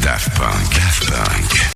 Daft Punk. Daft Punk.